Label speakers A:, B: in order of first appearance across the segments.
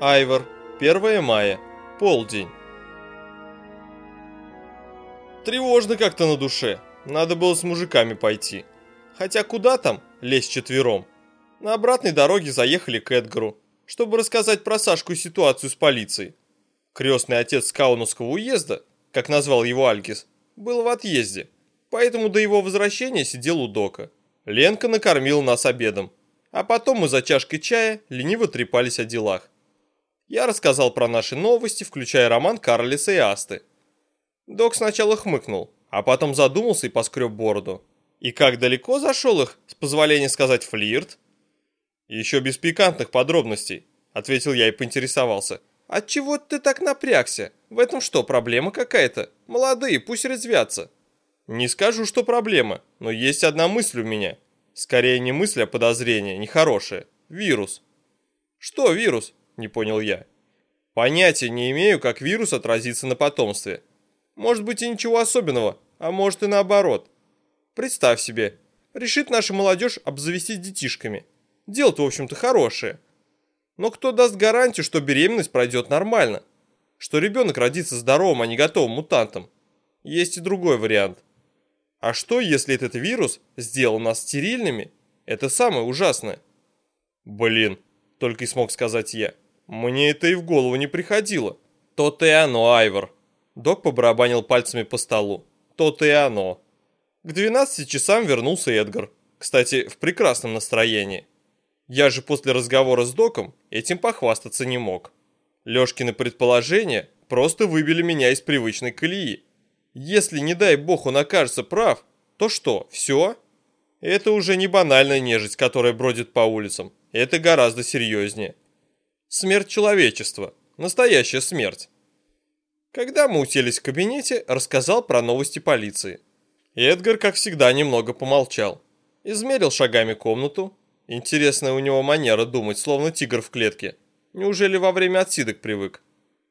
A: Айвор, 1 мая, полдень. Тревожно как-то на душе. Надо было с мужиками пойти. Хотя куда там, лезть четвером? На обратной дороге заехали к Эдгару, чтобы рассказать про Сашку и ситуацию с полицией. Крестный отец Каунусского уезда, как назвал его Альгис, был в отъезде, поэтому до его возвращения сидел у дока. Ленка накормила нас обедом, а потом мы за чашкой чая лениво трепались о делах. Я рассказал про наши новости, включая роман Карлиса и Асты. Док сначала хмыкнул, а потом задумался и поскреб бороду. И как далеко зашел их, с позволения сказать, флирт? Еще без пикантных подробностей, ответил я и поинтересовался. Отчего ты так напрягся? В этом что, проблема какая-то? Молодые, пусть резвятся. Не скажу, что проблема, но есть одна мысль у меня. Скорее не мысль, а подозрение, нехорошее. Вирус. Что вирус? Не понял я. Понятия не имею, как вирус отразится на потомстве. Может быть и ничего особенного, а может и наоборот. Представь себе, решит наша молодежь обзавестись детишками. Дело-то, в общем-то, хорошее. Но кто даст гарантию, что беременность пройдет нормально? Что ребенок родится здоровым, а не готовым мутантом? Есть и другой вариант. А что, если этот вирус сделал нас стерильными? Это самое ужасное. Блин, только и смог сказать я. Мне это и в голову не приходило. То-то и оно, Айвор. Док побарабанил пальцами по столу. То-то и оно. К 12 часам вернулся Эдгар. Кстати, в прекрасном настроении. Я же после разговора с Доком этим похвастаться не мог. Лёшкины предположения просто выбили меня из привычной колеи. Если, не дай бог, он окажется прав, то что, все? Это уже не банальная нежить, которая бродит по улицам. Это гораздо серьезнее. Смерть человечества. Настоящая смерть. Когда мы уселись в кабинете, рассказал про новости полиции. Эдгар, как всегда, немного помолчал. Измерил шагами комнату. Интересная у него манера думать, словно тигр в клетке. Неужели во время отсидок привык?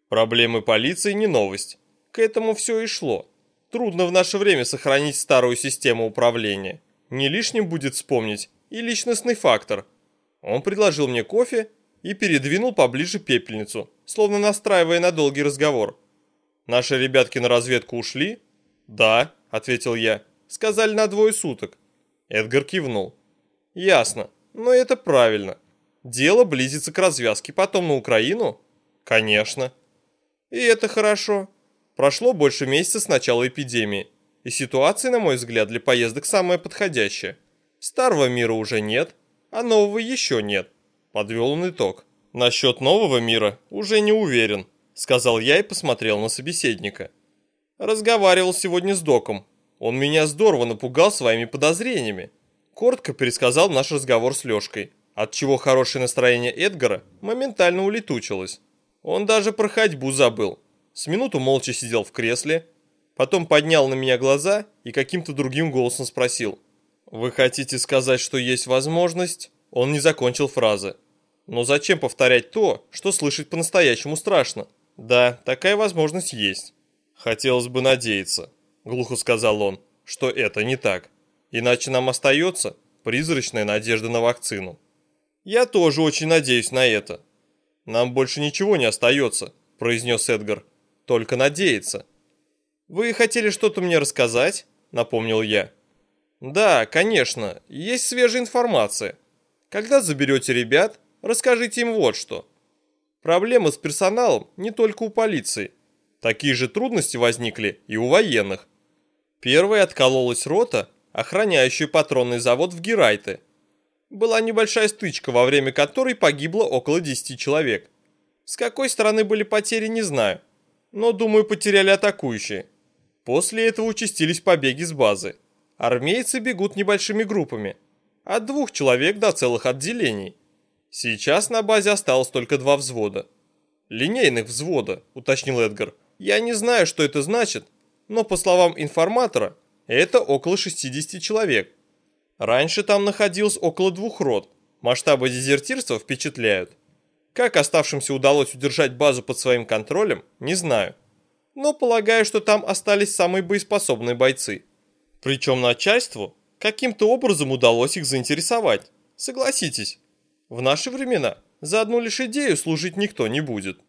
A: Проблемы полиции не новость. К этому все и шло. Трудно в наше время сохранить старую систему управления. Не лишним будет вспомнить и личностный фактор. Он предложил мне кофе и передвинул поближе пепельницу, словно настраивая на долгий разговор. «Наши ребятки на разведку ушли?» «Да», — ответил я. «Сказали на двое суток». Эдгар кивнул. «Ясно, но это правильно. Дело близится к развязке, потом на Украину?» «Конечно». «И это хорошо. Прошло больше месяца с начала эпидемии, и ситуация, на мой взгляд, для поездок самая подходящая. Старого мира уже нет, а нового еще нет. Подвел он итог. «Насчет нового мира уже не уверен», — сказал я и посмотрел на собеседника. Разговаривал сегодня с доком. Он меня здорово напугал своими подозрениями. Коротко пересказал наш разговор с Лешкой, отчего хорошее настроение Эдгара моментально улетучилось. Он даже про ходьбу забыл. С минуту молча сидел в кресле, потом поднял на меня глаза и каким-то другим голосом спросил. «Вы хотите сказать, что есть возможность?» Он не закончил фразы. Но зачем повторять то, что слышать по-настоящему страшно? Да, такая возможность есть. Хотелось бы надеяться, глухо сказал он, что это не так. Иначе нам остается призрачная надежда на вакцину. Я тоже очень надеюсь на это. Нам больше ничего не остается, произнес Эдгар. Только надеяться. Вы хотели что-то мне рассказать? Напомнил я. Да, конечно, есть свежая информация. Когда заберете ребят, Расскажите им вот что. Проблемы с персоналом не только у полиции. Такие же трудности возникли и у военных. Первой откололась рота, охраняющая патронный завод в Герайте. Была небольшая стычка, во время которой погибло около 10 человек. С какой стороны были потери, не знаю. Но, думаю, потеряли атакующие. После этого участились побеги с базы. Армейцы бегут небольшими группами. От двух человек до целых отделений. Сейчас на базе осталось только два взвода. Линейных взвода, уточнил Эдгар. Я не знаю, что это значит, но по словам информатора, это около 60 человек. Раньше там находилось около двух рот. Масштабы дезертирства впечатляют. Как оставшимся удалось удержать базу под своим контролем, не знаю. Но полагаю, что там остались самые боеспособные бойцы. Причем начальству каким-то образом удалось их заинтересовать. Согласитесь, в наши времена За одну лишь идею служить никто не будет.